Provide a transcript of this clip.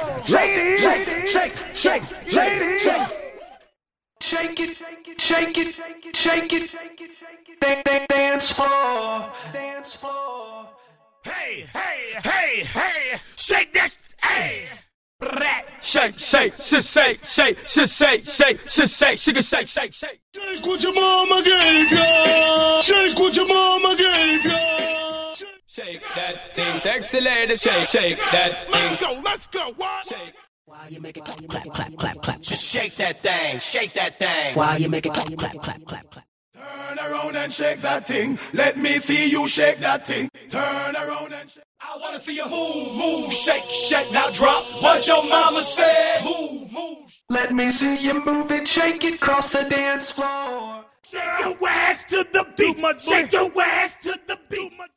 shake, shake, shake, shake, shake, shake, shake. Shake it, shake it, shake it, Dan- dan- dance floor, dance floor. Hey, hey, hey, hey, shake that, hey. Brat. Shake, shake, shake, shake, shake, shake, shake, shake, shake, shake, shake, shake, shake, shake. Shake what your mama gave ya. Shake what your mama gave ya. Shake that sexy lady, shake, shake that thing. Let's go, let's go. What? Shake. While you make it clap, clap, clap, clap, clap. Just shake that thing, shake that thing. While you make it clap, clap, clap, clap, clap. Turn around and shake that thing. Let me see you shake that thing. Turn around and shake. I wanna see you move, move, shake, shake, now drop what your mama said. Move, move. Let me see you move it, shake it, cross the dance floor. Shake your ass to the beat. Shake your ass to the beat.